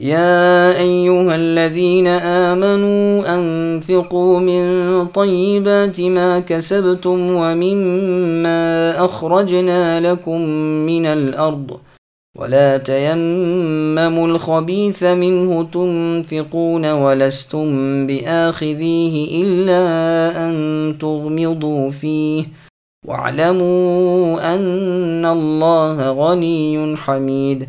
يا أيها الذين آمنوا أنفقوا من طيبات ما كسبتم ومما أخرجنا لكم من الأرض ولا تيمموا الخبيث منه تنفقون ولستم بآخذيه إلا أن تغمضوا فيه واعلموا أن الله غني حميد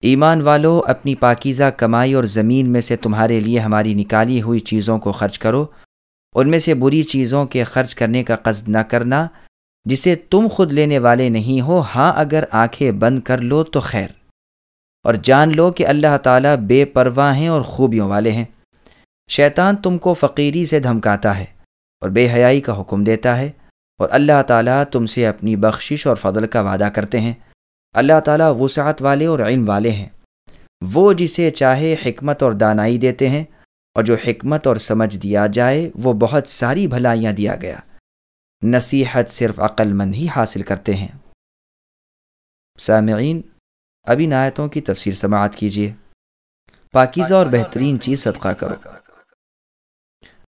ایمان والو، اپنی پاکیزہ کمائی اور زمین میں سے تمہارے لیے ہماری نکالی ہوئی چیزوں کو خرچ کرو۔ ان میں سے بری چیزوں کے خرچ کرنے کا قصد نہ کرنا، جسے تم خود لینے والے نہیں ہو۔ ہاں اگر آنکھیں بند کر لو تو خیر۔ اور جان لو کہ اللہ تعالیٰ بے پرواہ ہیں اور خوبیوں والے ہیں۔ شیطان تم کو فقیری سے دھمکاتا ہے اور بے حیائی کا حکم دیتا ہے اور اللہ تعالیٰ تم سے اپنی بخشش اور فضل کا وعدہ کرتے ہیں۔ اللہ تعالیٰ وسعت والے اور علم والے ہیں۔ وہ جسے چاہے حکمت اور دانائی دیتے ہیں، اور جو حکمت اور سمجھ دیا جائے، وہ بہت ساری بھلائیاں دیا گیا۔ نصیحت صرف عقل مند ہی حاصل کرتے ہیں۔ سامعین، ابھی نایتوں کی تفسیر سماعت کیجیے۔ پاکیزہ اور بہترین چیز صدقہ کرو۔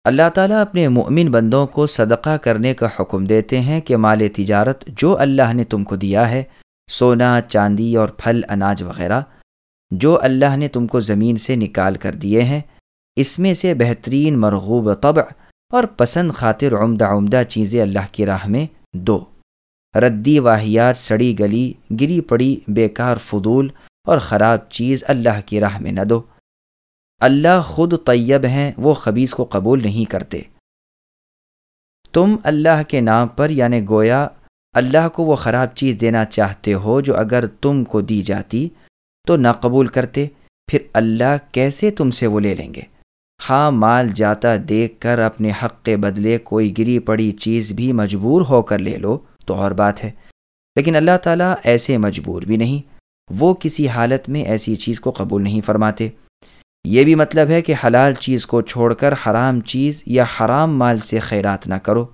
اللہ تعالیٰ اپنے مؤمن بندوں کو صدقہ کرنے کا حکم دیتے ہیں کہ مال تجارت جو اللہ نے تم کو دیا ہے سونا، چاندی اور پھل، اناج وغیرہ، جو اللہ نے تم کو زمین سے نکال کر دیے ہیں، اس میں سے بہترین مرغوب طبع اور پسند خاطر عمدہ عمدہ چیزیں اللہ کی راہ میں دو۔ ردی واحیات سڑی گلی، گری پڑی، بیکار فضول اور خراب چیز اللہ کی راہ میں نہ دو۔ اللہ خود طیب ہیں، وہ خبیص کو قبول نہیں کرتے۔ تم اللہ کے نام پر یعنی گویا اللہ کو وہ خراب چیز دینا چاہتے ہو جو اگر تم کو دی جاتی تو نہ قبول کرتے، پھر اللہ کیسے تم سے وہ لے لیں گے؟ ہاں مال جاتا دیکھ کر اپنے حق کے بدلے کوئی گری پڑی چیز بھی مجبور ہو کر لے لو تو اور بات ہے۔ لیکن اللہ تعالیٰ ایسے مجبور بھی نہیں، وہ کسی حالت میں ایسی چیز کو قبول نہیں فرماتے۔ یہ بھی مطلب ہے کہ حلال چیز کو چھوڑ کر حرام چیز یا حرام مال سے خیرات نہ کرو۔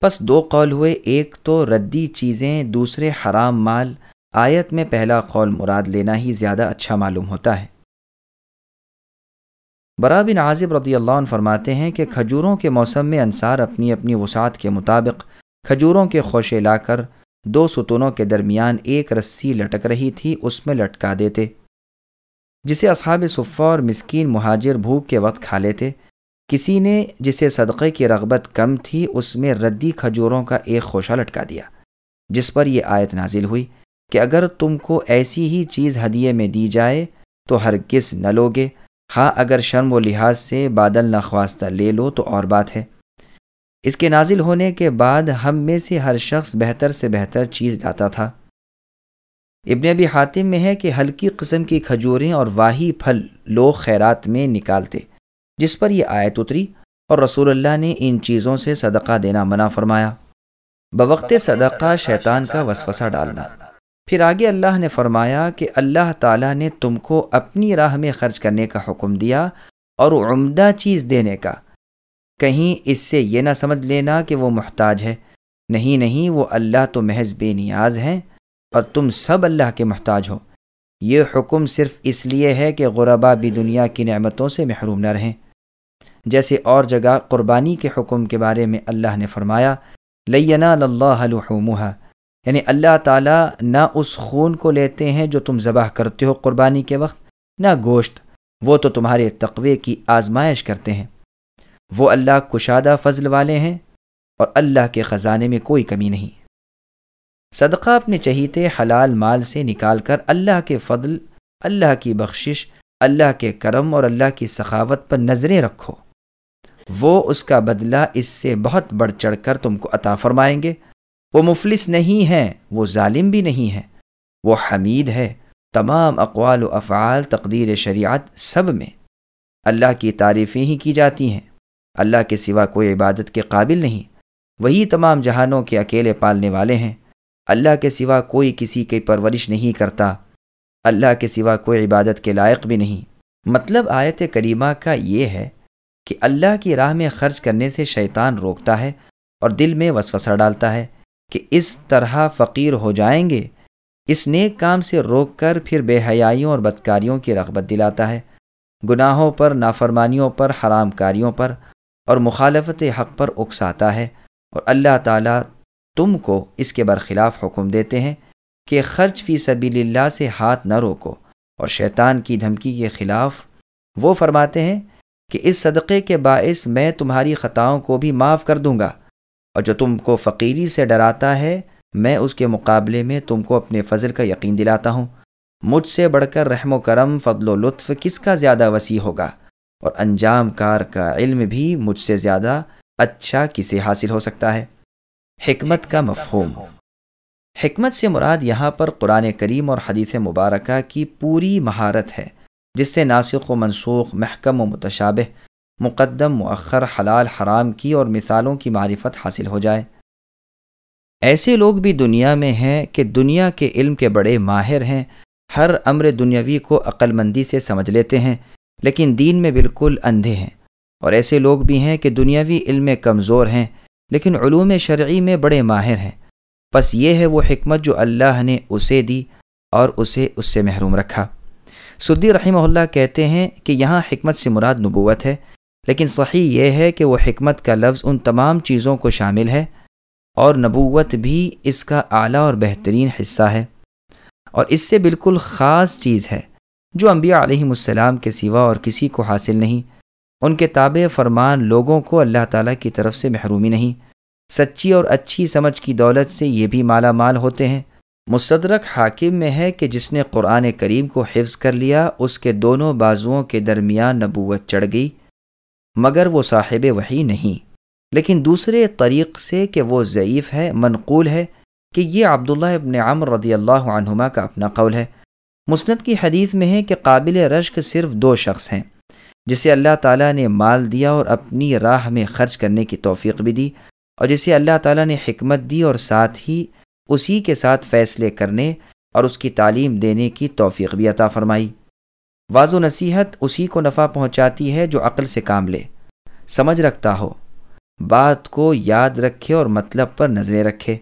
پس دو قول ہوئے، ایک تو ردی چیزیں، دوسرے حرام مال۔ آیت میں پہلا قول مراد لینا ہی زیادہ اچھا معلوم ہوتا ہے۔ برا بن عازب رضی اللہ عنہ فرماتے ہیں کہ کھجوروں کے موسم میں انصار اپنی اپنی وسعت کے مطابق کھجوروں کے خوشے لا کر دو ستونوں کے درمیان ایک رسی لٹک رہی تھی، اس میں لٹکا دیتے۔ جسے اصحاب صفہ اور مسکین مہاجر بھوک کے وقت کھا لیتے کسی نے جسے صدقے کی رغبت کم تھی اس میں ردی کھجوروں کا ایک خوشہ لٹکا دیا، جس پر یہ آیت نازل ہوئی کہ اگر تم کو ایسی ہی چیز ہدیے میں دی جائے تو ہر کس نہ لوگے ہاں اگر شرم و لحاظ سے بادل نخواستہ لے لو تو اور بات ہے۔ اس کے نازل ہونے کے بعد ہم میں سے ہر شخص بہتر سے بہتر چیز لاتا تھا۔ ابن ابی حاتم میں ہے کہ ہلکی قسم کی کھجوریں اور واہی پھل لوگ خیرات میں نکالتے۔ جس پر یہ آیت اتری اور رسول اللہ نے ان چیزوں سے صدقہ دینا منع فرمایا۔ بوقت صدقہ شیطان کا وسوسہ ڈالنا۔ پھر آگے اللہ نے فرمایا کہ اللہ تعالیٰ نے تم کو اپنی راہ میں خرچ کرنے کا حکم دیا اور عمدہ چیز دینے کا۔ کہیں اس سے یہ نہ سمجھ لینا کہ وہ محتاج ہے۔ نہیں نہیں، وہ اللہ تو محض بے نیاز ہیں اور تم سب اللہ کے محتاج ہو۔ یہ حکم صرف اس لیے ہے کہ غربا بھی دنیا کی نعمتوں سے محروم نہ رہیں۔ جیسے اور جگہ قربانی کے حکم کے بارے میں اللہ نے فرمایا لینا اللہ لحومہ یعنی اللہ تعالیٰ نہ اس خون کو لیتے ہیں جو تم ذبح کرتے ہو قربانی کے وقت، نہ گوشت، وہ تو تمہارے تقوے کی آزمائش کرتے ہیں۔ وہ اللہ کشادہ فضل والے ہیں اور اللہ کے خزانے میں کوئی کمی نہیں۔ صدقہ اپنے چہیتے حلال مال سے نکال کر اللہ کے فضل، اللہ کی بخشش، اللہ کے کرم اور اللہ کی سخاوت پر نظریں رکھو۔ وہ اس کا بدلہ اس سے بہت بڑھ چڑھ کر تم کو عطا فرمائیں گے۔ وہ مفلس نہیں ہے وہ ظالم بھی نہیں ہے وہ حمید ہے، تمام اقوال و افعال تقدیر شریعت سب میں۔ اللہ کی تعریفیں ہی کی جاتی ہیں۔ اللہ کے سوا کوئی عبادت کے قابل نہیں۔ وہی تمام جہانوں کے اکیلے پالنے والے ہیں۔ اللہ کے سوا کوئی کسی کی پرورش نہیں کرتا۔ اللہ کے سوا کوئی عبادت کے لائق بھی نہیں۔ مطلب آیت کریمہ کا یہ ہے کہ اللہ کی راہ میں خرچ کرنے سے شیطان روکتا ہے اور دل میں وسوسہ ڈالتا ہے کہ اس طرح فقیر ہو جائیں گے۔ اس نیک کام سے روک کر پھر بے حیائیوں اور بدکاریوں کی رغبت دلاتا ہے۔ گناہوں پر، نافرمانیوں پر، حرام کاریوں پر اور مخالفت حق پر اکساتا ہے اور اللہ تعالیٰ تم کو اس کے برخلاف حکم دیتے ہیں کہ خرچ فی سبیل اللہ سے ہاتھ نہ روکو اور شیطان کی دھمکی کے خلاف وہ فرماتے ہیں کہ اس صدقے کے باعث میں تمہاری خطاؤں کو بھی معاف کر دوں گا۔ اور جو تم کو فقیری سے ڈراتا ہے، میں اس کے مقابلے میں تم کو اپنے فضل کا یقین دلاتا ہوں۔ مجھ سے بڑھ کر رحم و کرم، فضل و لطف کس کا زیادہ وسیع ہوگا؟ اور انجام کار کا علم بھی مجھ سے زیادہ اچھا کسے حاصل ہو سکتا ہے؟ حکمت کا مفہوم۔ حکمت سے مراد یہاں پر قرآن کریم اور حدیث مبارکہ کی پوری مہارت ہے۔ جس سے ناسخ و منسوخ، محکم و متشابہ، مقدم، مؤخر، حلال، حرام کی اور مثالوں کی معرفت حاصل ہو جائے۔ ایسے لوگ بھی دنیا میں ہیں کہ دنیا کے علم کے بڑے ماہر ہیں، ہر امر دنیاوی کو عقل مندی سے سمجھ لیتے ہیں، لیکن دین میں بالکل اندھے ہیں۔ اور ایسے لوگ بھی ہیں کہ دنیاوی علم میں کمزور ہیں، لیکن علوم شرعی میں بڑے ماہر ہیں۔ بس یہ ہے وہ حکمت جو اللہ نے اسے دی اور اسے اس سے محروم رکھا۔ سدی رحمہ اللہ کہتے ہیں کہ یہاں حکمت سے مراد نبوت ہے، لیکن صحیح یہ ہے کہ وہ حکمت کا لفظ ان تمام چیزوں کو شامل ہے اور نبوت بھی اس کا اعلیٰ اور بہترین حصہ ہے۔ اور اس سے بالکل خاص چیز ہے جو انبیاء علیہ السلام کے سوا اور کسی کو حاصل نہیں۔ ان کے تابع فرمان لوگوں کو اللہ تعالیٰ کی طرف سے محرومی نہیں۔ سچی اور اچھی سمجھ کی دولت سے یہ بھی مالا مال ہوتے ہیں۔ مصدرک حاکم میں ہے کہ جس نے قرآن کریم کو حفظ کر لیا، اس کے دونوں بازوؤں کے درمیان نبوت چڑھ گئی، مگر وہ صاحب وہی نہیں۔ لیکن دوسرے طریق سے کہ وہ ضعیف ہے، منقول ہے کہ یہ عبداللہ ابن عمر رضی اللہ عنہما کا اپنا قول ہے۔ مسند کی حدیث میں ہے کہ قابل رشک صرف دو شخص ہیں، جسے اللہ تعالیٰ نے مال دیا اور اپنی راہ میں خرچ کرنے کی توفیق بھی دی، اور جسے اللہ تعالیٰ نے حکمت دی اور ساتھ ہی اسی کے ساتھ فیصلے کرنے اور اس کی تعلیم دینے کی توفیق بھی عطا فرمائی۔ واض و نصیحت اسی کو نفع پہنچاتی ہے جو عقل سے کام لے۔ سمجھ رکھتا ہو۔ بات کو یاد رکھے اور مطلب پر نظریں رکھے۔